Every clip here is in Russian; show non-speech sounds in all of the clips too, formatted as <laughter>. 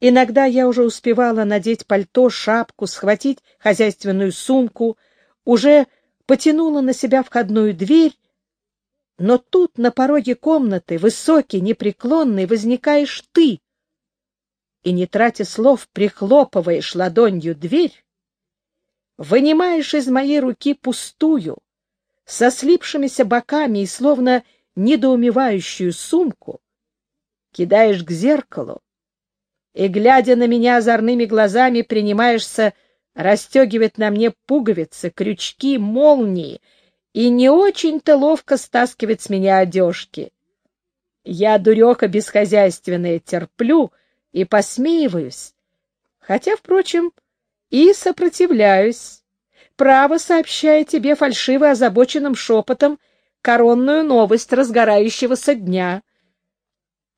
Иногда я уже успевала надеть пальто, шапку, схватить хозяйственную сумку, уже потянула на себя входную дверь, но тут на пороге комнаты, высокий, непреклонный, возникаешь ты, и, не тратя слов, прихлопываешь ладонью дверь, вынимаешь из моей руки пустую, со слипшимися боками и словно недоумевающую сумку, кидаешь к зеркалу и, глядя на меня озорными глазами, принимаешься расстегивать на мне пуговицы, крючки, молнии и не очень-то ловко стаскивать с меня одежки. Я, дуреха бесхозяйственная, терплю и посмеиваюсь, хотя, впрочем, и сопротивляюсь, право сообщая тебе фальшиво озабоченным шепотом коронную новость разгорающегося дня.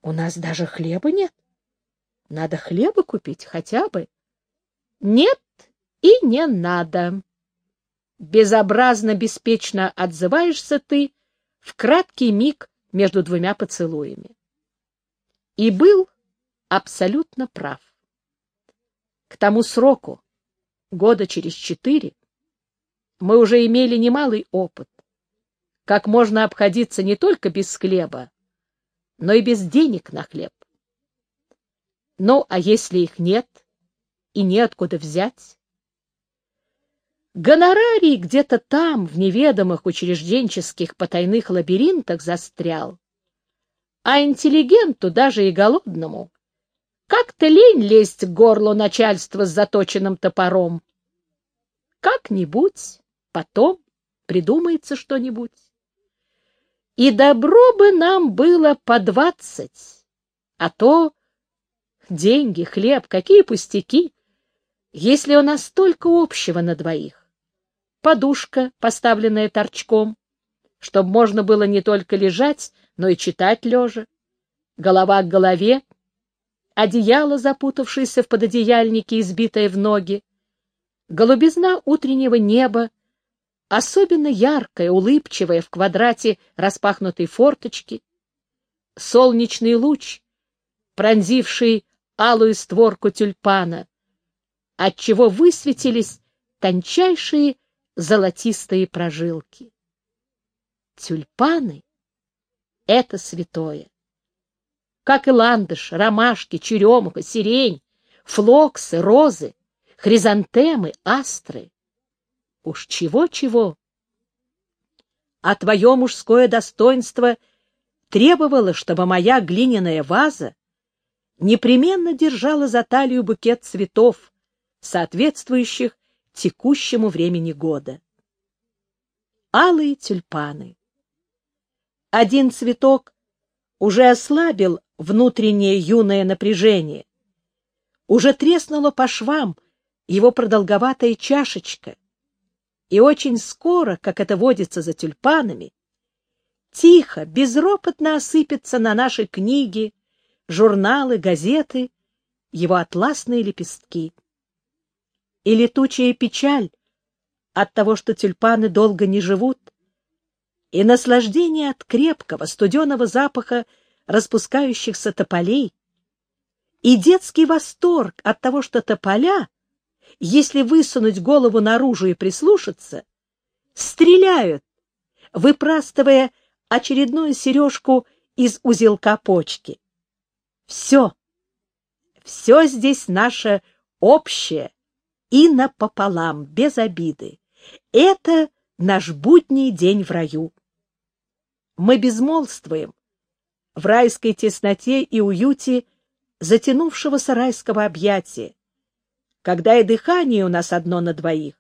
У нас даже хлеба нет. Надо хлеба купить хотя бы. Нет и не надо. Безобразно беспечно отзываешься ты в краткий миг между двумя поцелуями. И был абсолютно прав. К тому сроку, года через четыре, мы уже имели немалый опыт, как можно обходиться не только без хлеба, но и без денег на хлеб. Ну, а если их нет и неоткуда взять? Гонорарий где-то там, в неведомых учрежденческих потайных лабиринтах, застрял, а интеллигенту, даже и голодному, как-то лень лезть к горлу начальства с заточенным топором. Как-нибудь, потом придумается что-нибудь. И добро бы нам было по двадцать, а то деньги, хлеб, какие пустяки, если у нас столько общего на двоих. Подушка, поставленная торчком, чтобы можно было не только лежать, но и читать лежа, голова к голове, одеяло, запутавшееся в пододеяльнике, избитое в ноги, голубизна утреннего неба, особенно яркая, улыбчивая в квадрате распахнутой форточки, солнечный луч, пронзивший алую створку тюльпана, отчего высветились тончайшие золотистые прожилки. Тюльпаны — это святое как и ландыш, ромашки, черемуха, сирень, флоксы, розы, хризантемы, астры. Уж чего-чего. А твое мужское достоинство требовало, чтобы моя глиняная ваза непременно держала за талию букет цветов, соответствующих текущему времени года. Алые тюльпаны. Один цветок уже ослабил внутреннее юное напряжение. Уже треснула по швам его продолговатая чашечка, и очень скоро, как это водится за тюльпанами, тихо, безропотно осыпется на наши книги, журналы, газеты его атласные лепестки. И летучая печаль от того, что тюльпаны долго не живут, и наслаждение от крепкого, студеного запаха распускающихся тополей, и детский восторг от того, что тополя, если высунуть голову наружу и прислушаться, стреляют, выпрастывая очередную сережку из узелка почки. Все, все здесь наше общее и напополам, без обиды. Это наш будний день в раю. Мы безмолвствуем, в райской тесноте и уюте затянувшегося райского объятия, когда и дыхание у нас одно на двоих,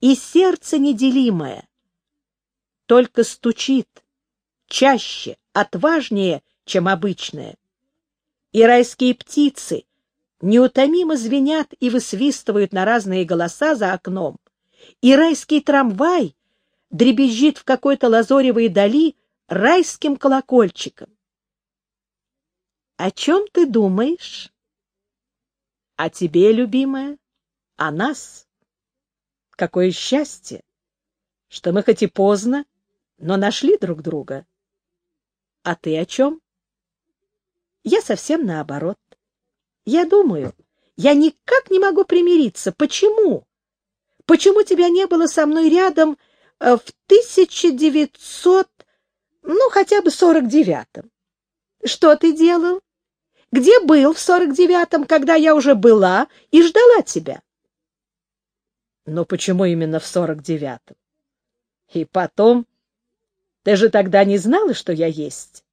и сердце неделимое, только стучит чаще, отважнее, чем обычное. И райские птицы неутомимо звенят и высвистывают на разные голоса за окном, и райский трамвай дребезжит в какой-то лазоревой дали райским колокольчиком. О чем ты думаешь? О тебе, любимая, о нас. Какое счастье, что мы хоть и поздно, но нашли друг друга. А ты о чем? Я совсем наоборот. Я думаю, я никак не могу примириться. Почему? Почему тебя не было со мной рядом э, в 1900, ну, хотя бы 49-м? Что ты делал? Где был в 49-м, когда я уже была и ждала тебя? Но почему именно в 49-м? И потом, ты же тогда не знала, что я есть?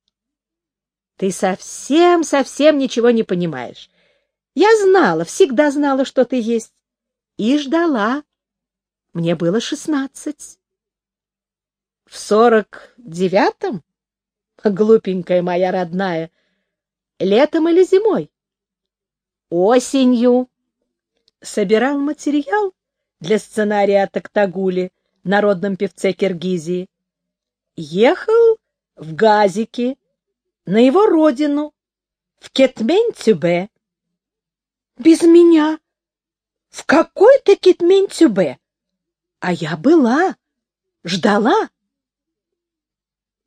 Ты совсем-совсем ничего не понимаешь. Я знала, всегда знала, что ты есть. И ждала. Мне было шестнадцать. В сорок девятом? Глупенькая моя родная. Летом или зимой? Осенью. Собирал материал для сценария о Токтагуле, народном певце Киргизии. Ехал в Газике, на его родину, в Кетмень-Тюбе. Без меня. В какой-то Кетмень-Тюбе. А я была, ждала.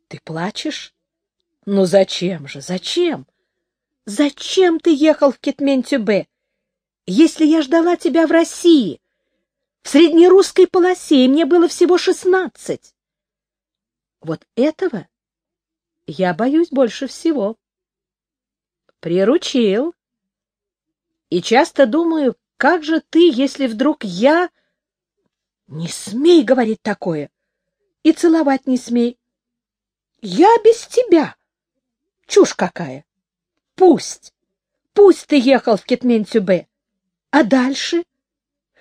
Ты плачешь? Ну зачем же, зачем? Зачем ты ехал в Кетмень-Тюбе, если я ждала тебя в России, в среднерусской полосе, и мне было всего шестнадцать? Вот этого я боюсь больше всего. Приручил. И часто думаю, как же ты, если вдруг я... Не смей говорить такое. И целовать не смей. Я без тебя. Чушь какая. Пусть. Пусть ты ехал в Кетментюбе. А дальше?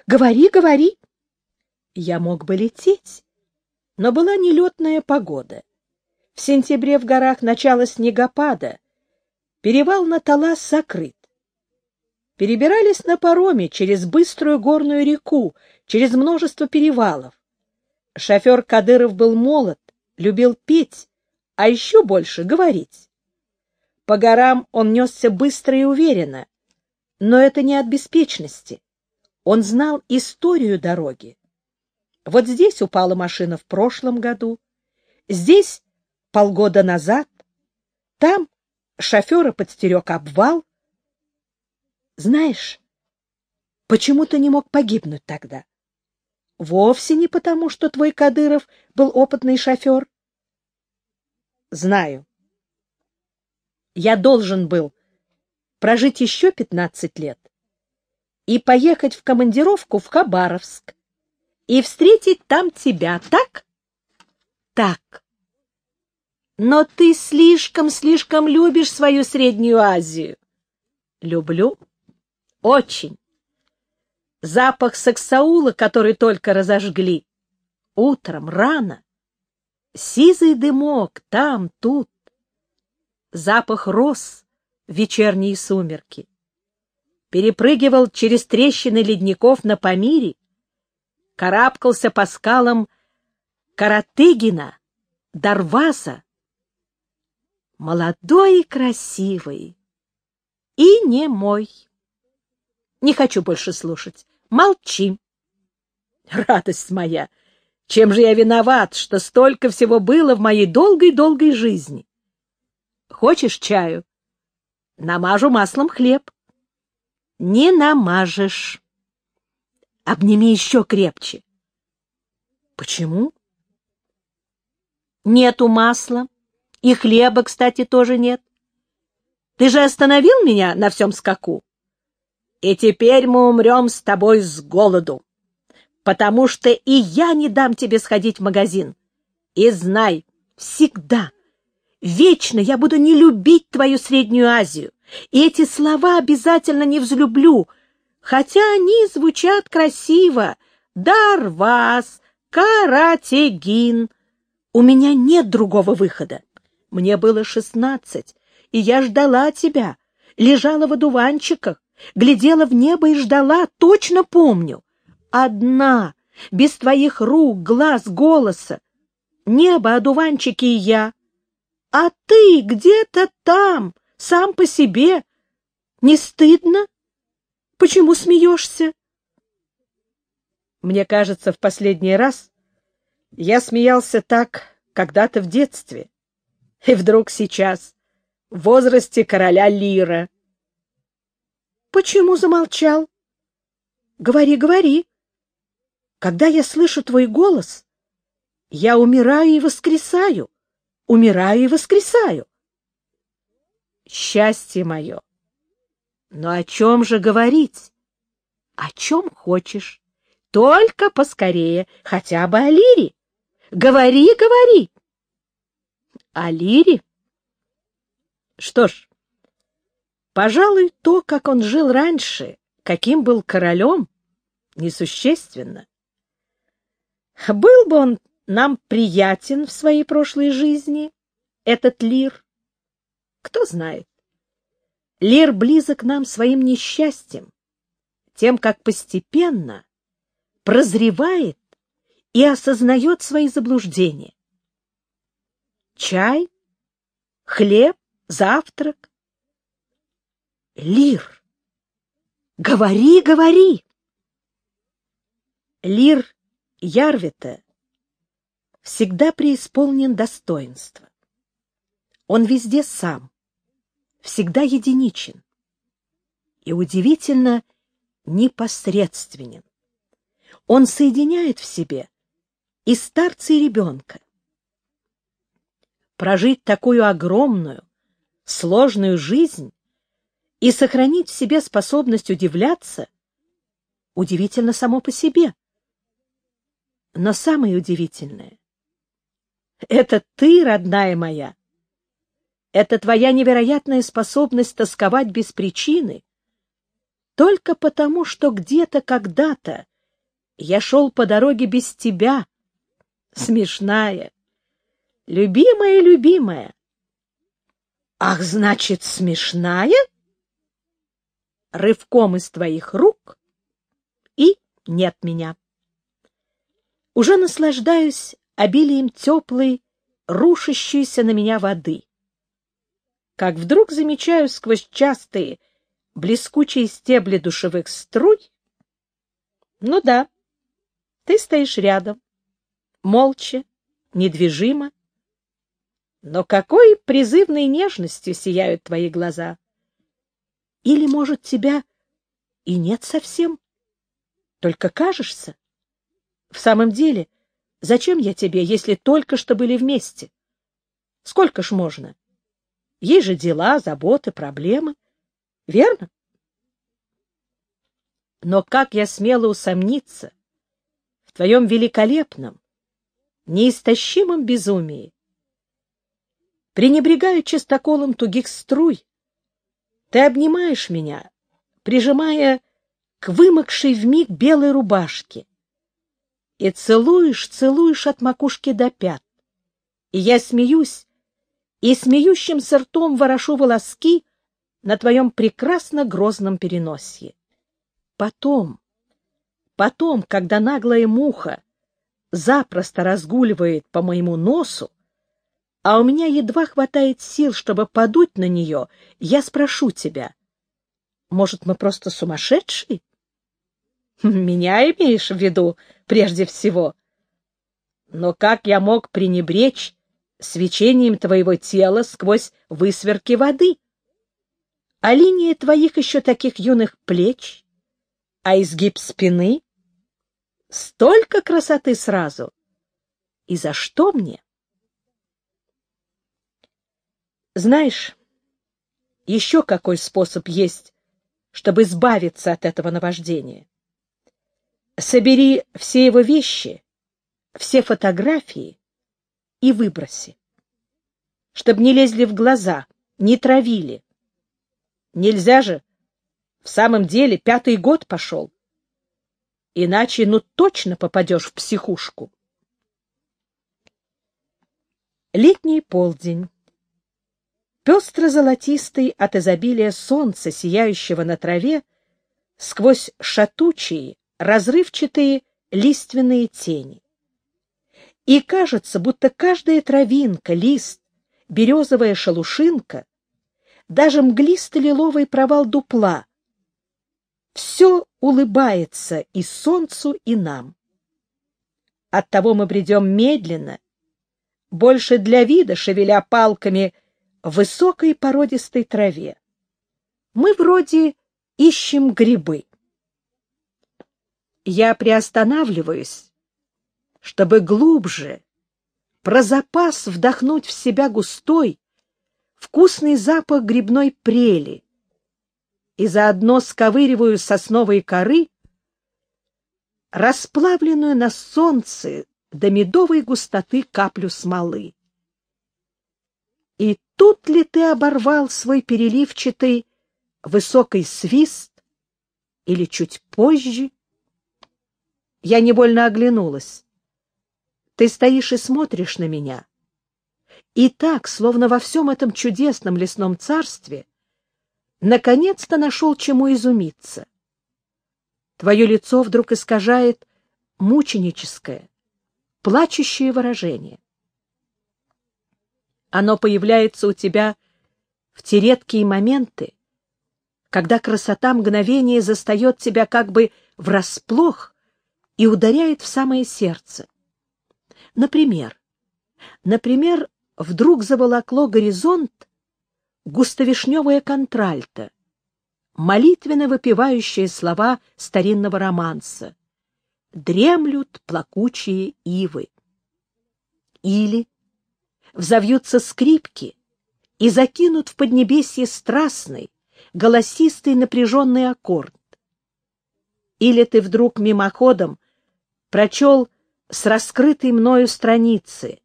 Говори, говори. Я мог бы лететь, но была нелетная погода. В сентябре в горах начало снегопада. Перевал на Талас закрыт. Перебирались на пароме через быструю горную реку, через множество перевалов. Шофер Кадыров был молод, любил петь, а еще больше говорить. По горам он несся быстро и уверенно, но это не от беспечности. Он знал историю дороги. Вот здесь упала машина в прошлом году, здесь полгода назад. Там шофера подстерег обвал. Знаешь, почему ты не мог погибнуть тогда? Вовсе не потому, что твой Кадыров был опытный шофер. Знаю. Я должен был прожить еще пятнадцать лет и поехать в командировку в Хабаровск и встретить там тебя, так? Так. Но ты слишком-слишком любишь свою Среднюю Азию. Люблю. Очень. Запах саксаула, который только разожгли. Утром, рано. Сизый дымок там, тут. Запах роз в вечерние сумерки. Перепрыгивал через трещины ледников на Памире, карабкался по скалам Каратыгина, Дарваса, молодой и красивый, и не мой. Не хочу больше слушать. Молчи. Радость моя! Чем же я виноват, что столько всего было в моей долгой-долгой жизни? Хочешь чаю? Намажу маслом хлеб. Не намажешь. Обними еще крепче. Почему? Нету масла. И хлеба, кстати, тоже нет. Ты же остановил меня на всем скаку. И теперь мы умрем с тобой с голоду, потому что и я не дам тебе сходить в магазин. И знай, всегда, вечно я буду не любить твою Среднюю Азию, и эти слова обязательно не взлюблю, хотя они звучат красиво. Дарвас, Каратегин. У меня нет другого выхода. Мне было шестнадцать, и я ждала тебя, лежала в одуванчиках, глядела в небо и ждала, точно помню. Одна, без твоих рук, глаз, голоса. Небо, одуванчики и я. А ты где-то там, сам по себе. Не стыдно? Почему смеешься? Мне кажется, в последний раз я смеялся так когда-то в детстве. И вдруг сейчас, в возрасте короля Лира. Почему замолчал? Говори, говори. Когда я слышу твой голос, я умираю и воскресаю, умираю и воскресаю. Счастье мое! Но о чем же говорить? О чем хочешь. Только поскорее, хотя бы о Лире. Говори, говори. О Лире? Что ж, пожалуй, то, как он жил раньше, каким был королем, несущественно. Был бы он нам приятен в своей прошлой жизни, этот Лир? Кто знает. Лир близок нам своим несчастьем, тем, как постепенно прозревает и осознает свои заблуждения. Чай, хлеб, завтрак. Лир, говори, говори! Лир Ярвита всегда преисполнен достоинства. Он везде сам, всегда единичен и удивительно непосредственен. Он соединяет в себе и старца, и ребенка. Прожить такую огромную, сложную жизнь и сохранить в себе способность удивляться удивительно само по себе. Но самое удивительное это ты, родная моя. Это твоя невероятная способность тосковать без причины. Только потому, что где-то когда-то я шел по дороге без тебя. Смешная. Любимая, любимая. Ах, значит, смешная? Рывком из твоих рук и нет меня. Уже наслаждаюсь обилием теплой, рушащейся на меня воды. Как вдруг замечаю сквозь частые, блескучие стебли душевых струй, ну да, ты стоишь рядом, молча, недвижимо, но какой призывной нежностью сияют твои глаза! Или, может, тебя и нет совсем, только кажешься? В самом деле, Зачем я тебе, если только что были вместе? Сколько ж можно? Есть же дела, заботы, проблемы. Верно? Но как я смела усомниться в твоем великолепном, неистощимом безумии? Пренебрегая чистоколом тугих струй, ты обнимаешь меня, прижимая к вымокшей вмиг белой рубашке, и целуешь, целуешь от макушки до пят. И я смеюсь, и смеющимся ртом ворошу волоски на твоем прекрасно грозном переносье. Потом, потом, когда наглая муха запросто разгуливает по моему носу, а у меня едва хватает сил, чтобы подуть на нее, я спрошу тебя, может, мы просто сумасшедшие? <laughs> Меня имеешь в виду прежде всего. Но как я мог пренебречь свечением твоего тела сквозь высверки воды? А линии твоих еще таких юных плеч? А изгиб спины? Столько красоты сразу! И за что мне? Знаешь, еще какой способ есть, чтобы избавиться от этого наваждения? Собери все его вещи, все фотографии и выброси. Чтобы не лезли в глаза, не травили. Нельзя же. В самом деле пятый год пошел. Иначе ну точно попадешь в психушку. Летний полдень. Пестро-золотистый от изобилия солнца, сияющего на траве, сквозь шатучие, разрывчатые лиственные тени. И кажется, будто каждая травинка, лист, березовая шелушинка, даже мглисто-лиловый провал дупла — все улыбается и солнцу, и нам. Оттого мы бредем медленно, больше для вида, шевеля палками высокой породистой траве. Мы вроде ищем грибы. Я приостанавливаюсь, чтобы глубже, про запас вдохнуть в себя густой, вкусный запах грибной прели и заодно сковыриваю сосновые коры, расплавленную на солнце до медовой густоты каплю смолы. И тут ли ты оборвал свой переливчатый высокий свист или чуть позже? Я невольно оглянулась. Ты стоишь и смотришь на меня. И так, словно во всем этом чудесном лесном царстве, наконец-то нашел чему изумиться. Твое лицо вдруг искажает мученическое, плачущее выражение. Оно появляется у тебя в те редкие моменты, когда красота мгновения застает тебя как бы врасплох и ударяет в самое сердце. Например, например, вдруг заволокло горизонт густовишневая контральта, молитвенно выпивающие слова старинного романса «Дремлют плакучие ивы». Или взовьются скрипки и закинут в поднебесье страстный, голосистый напряженный аккорд. Или ты вдруг мимоходом прочел с раскрытой мною страницы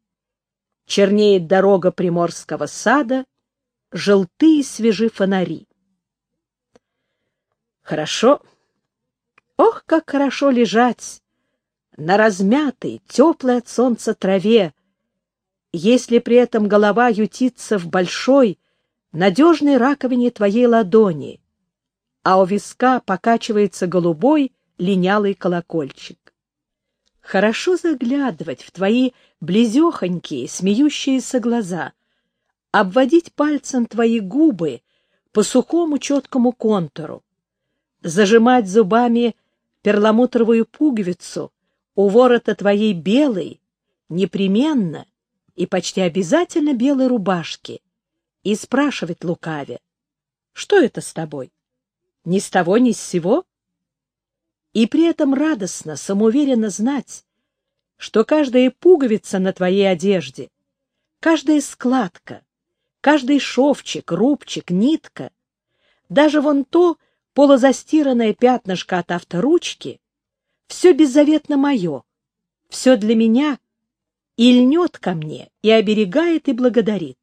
«Чернеет дорога приморского сада, желтые свежи фонари». Хорошо, ох, как хорошо лежать на размятой, теплой от солнца траве, если при этом голова ютится в большой, надежной раковине твоей ладони, а у виска покачивается голубой линялый колокольчик. Хорошо заглядывать в твои близехонькие, смеющиеся глаза, обводить пальцем твои губы по сухому четкому контуру, зажимать зубами перламутровую пуговицу у ворота твоей белой, непременно и почти обязательно белой рубашки и спрашивать лукаве, что это с тобой? Ни с того, ни с сего? И при этом радостно, самоуверенно знать, что каждая пуговица на твоей одежде, каждая складка, каждый шовчик, рубчик, нитка, даже вон то полузастиранное пятнышко от авторучки, все беззаветно мое, все для меня — и льнет ко мне, и оберегает, и благодарит.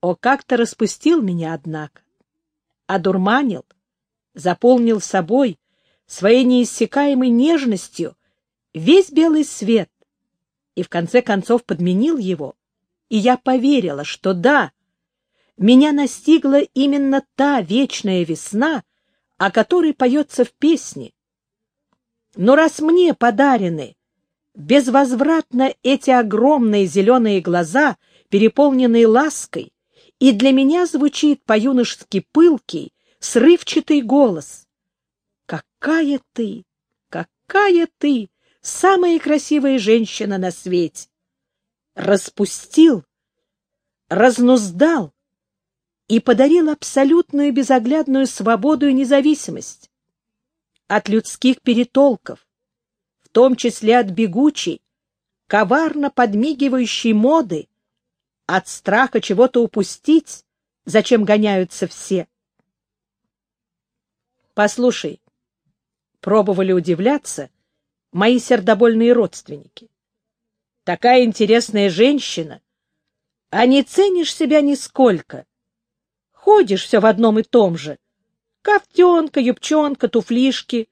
О, как-то распустил меня, однако, одурманил, заполнил собой, своей неиссякаемой нежностью, весь белый свет, и в конце концов подменил его, и я поверила, что да, меня настигла именно та вечная весна, о которой поется в песне. Но раз мне подарены безвозвратно эти огромные зеленые глаза, переполненные лаской, и для меня звучит по-юношески пылкий, срывчатый голос. «Какая ты! Какая ты! Самая красивая женщина на свете!» Распустил, разнуздал и подарил абсолютную безоглядную свободу и независимость от людских перетолков, том числе от бегучей, коварно подмигивающей моды, от страха чего-то упустить, зачем гоняются все. Послушай, пробовали удивляться мои сердобольные родственники. Такая интересная женщина, а не ценишь себя нисколько. Ходишь все в одном и том же. Ковтенка, юбчонка, туфлишки.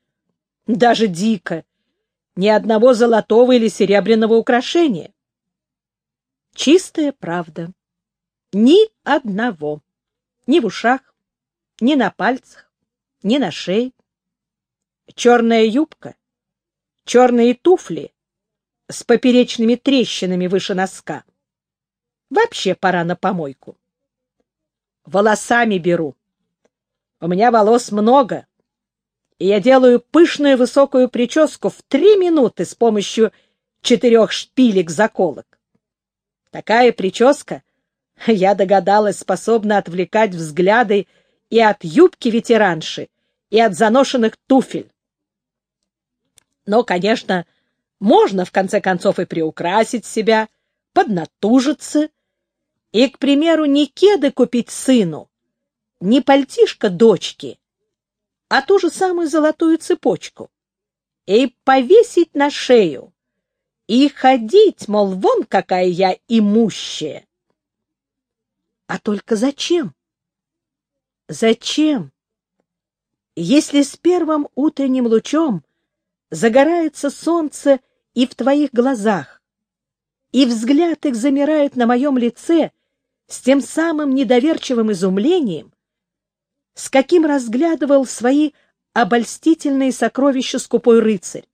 Даже дико ни одного золотого или серебряного украшения. Чистая правда. Ни одного. Ни в ушах, ни на пальцах, ни на шее. Черная юбка, черные туфли с поперечными трещинами выше носка. Вообще пора на помойку. Волосами беру. У меня волос много, и я делаю пышную высокую прическу в три минуты с помощью четырех шпилек-заколок. Такая прическа, я догадалась, способна отвлекать взгляды и от юбки ветеранши, и от заношенных туфель. Но, конечно, можно, в конце концов, и приукрасить себя, поднатужиться и, к примеру, не кеды купить сыну, не пальтишко дочке, а ту же самую золотую цепочку и повесить на шею, и ходить, мол, вон какая я имущая. А только зачем? Зачем? Если с первым утренним лучом загорается солнце и в твоих глазах, и взгляд их замирает на моем лице с тем самым недоверчивым изумлением, с каким разглядывал свои обольстительные сокровища скупой рыцарь.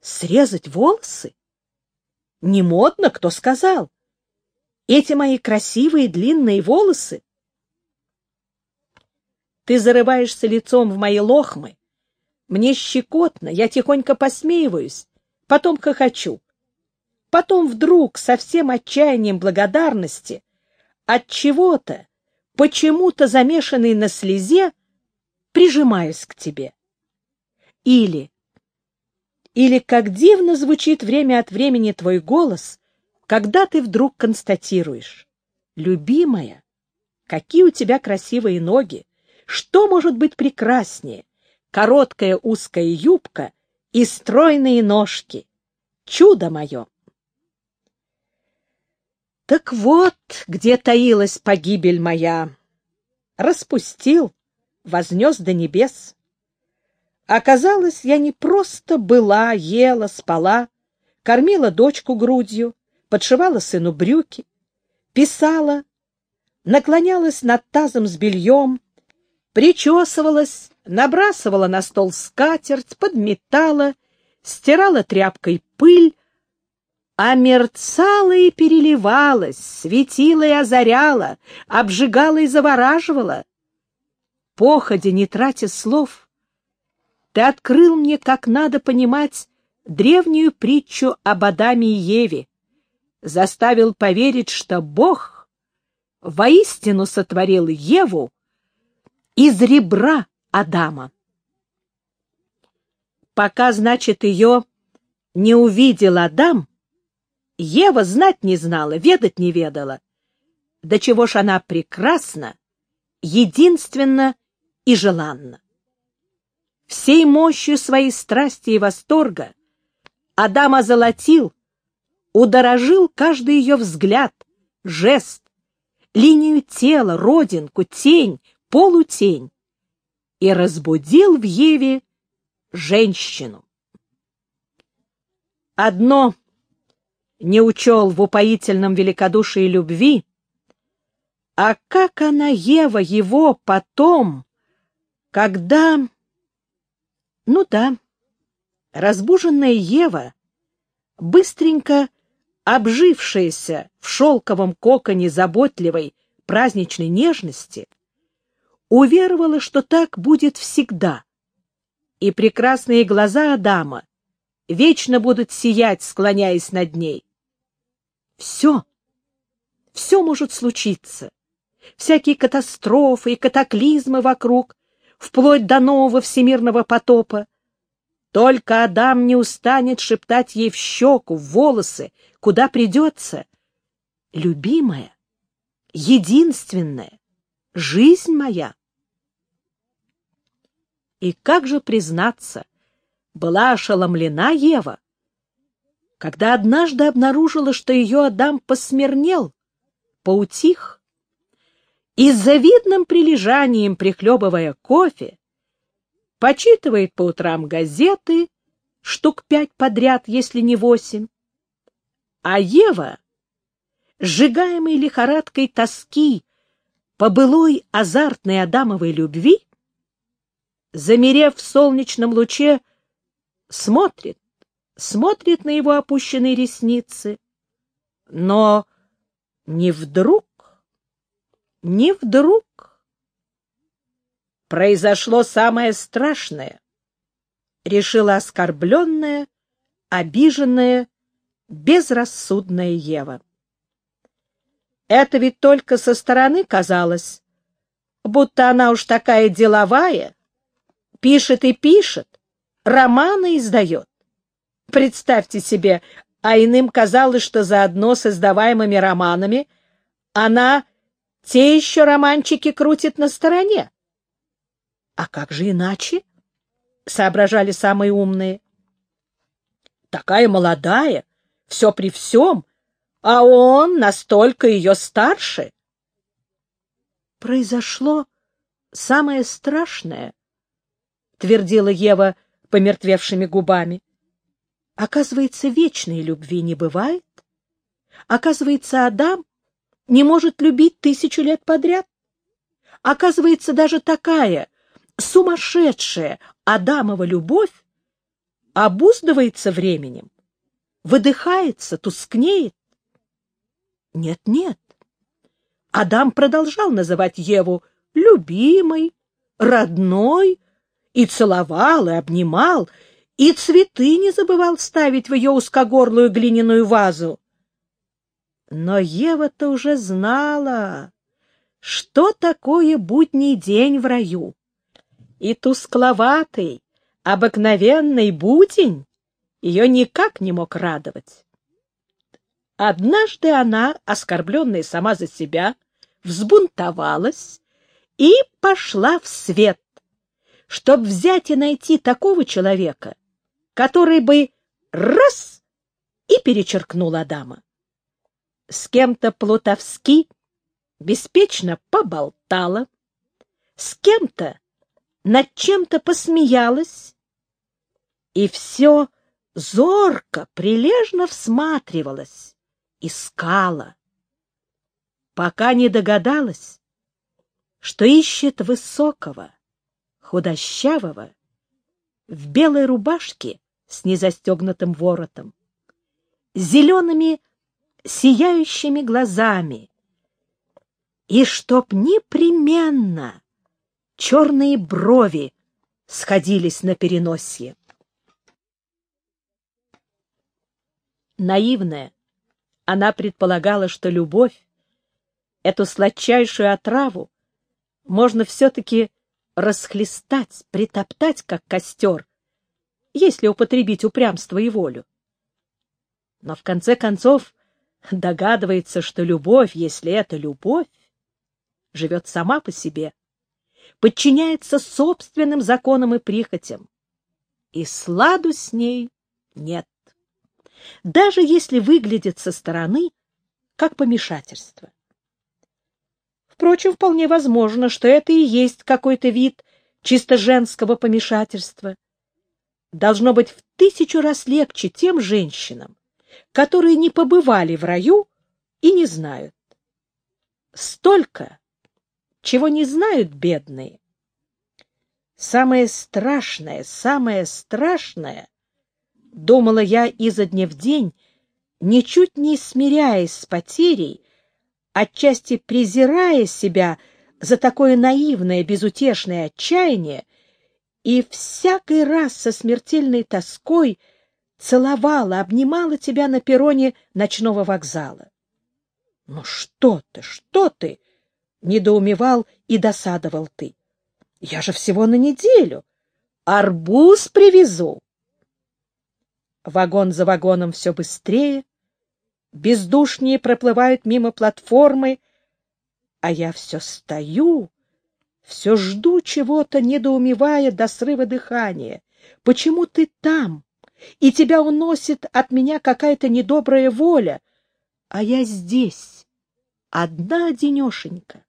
Срезать волосы? Не модно, кто сказал? Эти мои красивые длинные волосы? Ты зарываешься лицом в мои лохмы. Мне щекотно, я тихонько посмеиваюсь, потом хохочу. Потом вдруг, со всем отчаянием благодарности, от чего-то, почему-то замешанный на слезе, прижимаюсь к тебе. Или, или как дивно звучит время от времени твой голос, когда ты вдруг констатируешь, «Любимая, какие у тебя красивые ноги! Что может быть прекраснее? Короткая узкая юбка и стройные ножки! Чудо мое!» Так вот, где таилась погибель моя. Распустил, вознес до небес. Оказалось, я не просто была, ела, спала, кормила дочку грудью, подшивала сыну брюки, писала, наклонялась над тазом с бельем, причесывалась, набрасывала на стол скатерть, подметала, стирала тряпкой пыль, а мерцала и переливалась, светила и озаряла, обжигала и завораживала. Походя, не тратя слов, ты открыл мне, как надо понимать древнюю притчу об Адаме и Еве, заставил поверить, что Бог воистину сотворил Еву из ребра Адама. Пока, значит, ее не увидел Адам, Ева знать не знала, ведать не ведала. До чего ж она прекрасна, единственна и желанна. Всей мощью своей страсти и восторга Адам озолотил, удорожил каждый ее взгляд, жест, линию тела, родинку, тень, полутень и разбудил в Еве женщину. Одно — не учел в упоительном великодушии любви, а как она, Ева, его потом, когда... Ну да, разбуженная Ева, быстренько обжившаяся в шелковом коконе заботливой праздничной нежности, уверовала, что так будет всегда, и прекрасные глаза Адама вечно будут сиять, склоняясь над ней. Все, все может случиться. Всякие катастрофы и катаклизмы вокруг, вплоть до нового всемирного потопа. Только Адам не устанет шептать ей в щеку, в волосы, куда придется. Любимая, единственная, жизнь моя. И как же признаться, была ошеломлена Ева, когда однажды обнаружила, что ее Адам посмирнел, поутих, и с завидным прилежанием, прихлебывая кофе, почитывает по утрам газеты, штук пять подряд, если не восемь. А Ева, сжигаемой лихорадкой тоски по былой азартной Адамовой любви, замерев в солнечном луче, смотрит, смотрит на его опущенные ресницы, но не вдруг, не вдруг произошло самое страшное, решила оскорбленная, обиженная, безрассудная Ева. Это ведь только со стороны казалось, будто она уж такая деловая, пишет и пишет, романы издает. Представьте себе, а иным казалось, что заодно с издаваемыми романами она те еще романчики крутит на стороне. А как же иначе? Соображали самые умные. Такая молодая, все при всем, а он настолько ее старше. Произошло самое страшное, твердила Ева помертвевшими губами. Оказывается, вечной любви не бывает. Оказывается, Адам не может любить тысячу лет подряд. Оказывается, даже такая сумасшедшая Адамова любовь обуздывается временем, выдыхается, тускнеет. Нет-нет. Адам продолжал называть Еву любимой, родной, и целовал, и обнимал, и цветы не забывал ставить в ее узкогорлую глиняную вазу. Но Ева-то уже знала, что такое будний день в раю. И тускловатый, обыкновенный будень ее никак не мог радовать. Однажды она, оскорбленная сама за себя, взбунтовалась и пошла в свет, чтобы взять и найти такого человека, который бы раз и перечеркнул Адама. С кем-то плутовски беспечно поболтала, с кем-то над чем-то посмеялась, и все зорко, прилежно всматривалась, искала, пока не догадалась, что ищет высокого, худощавого, в белой рубашке с незастегнутым воротом, зелеными сияющими глазами, и чтоб непременно черные брови сходились на переносье. Наивная, она предполагала, что любовь, эту сладчайшую отраву, можно все-таки расхлестать, притоптать, как костер, если употребить упрямство и волю. Но в конце концов догадывается, что любовь, если это любовь, живет сама по себе, подчиняется собственным законам и прихотям, и сладу с ней нет. Даже если выглядит со стороны как помешательство. Впрочем, вполне возможно, что это и есть какой-то вид чисто женского помешательства. Должно быть в тысячу раз легче тем женщинам, которые не побывали в раю и не знают. Столько, чего не знают бедные. Самое страшное, самое страшное, думала я изо дня в день, ничуть не смиряясь с потерей, отчасти презирая себя за такое наивное, безутешное отчаяние, и всякий раз со смертельной тоской — целовала, обнимала тебя на перроне ночного вокзала. — Ну что ты, что ты? — недоумевал и досадовал ты. — Я же всего на неделю. Арбуз привезу. Вагон за вагоном все быстрее, бездушнее проплывают мимо платформы, а я все стою, все жду чего-то, недоумевая до срыва дыхания. Почему ты там? и тебя уносит от меня какая-то недобрая воля, а я здесь, одна одинешенька.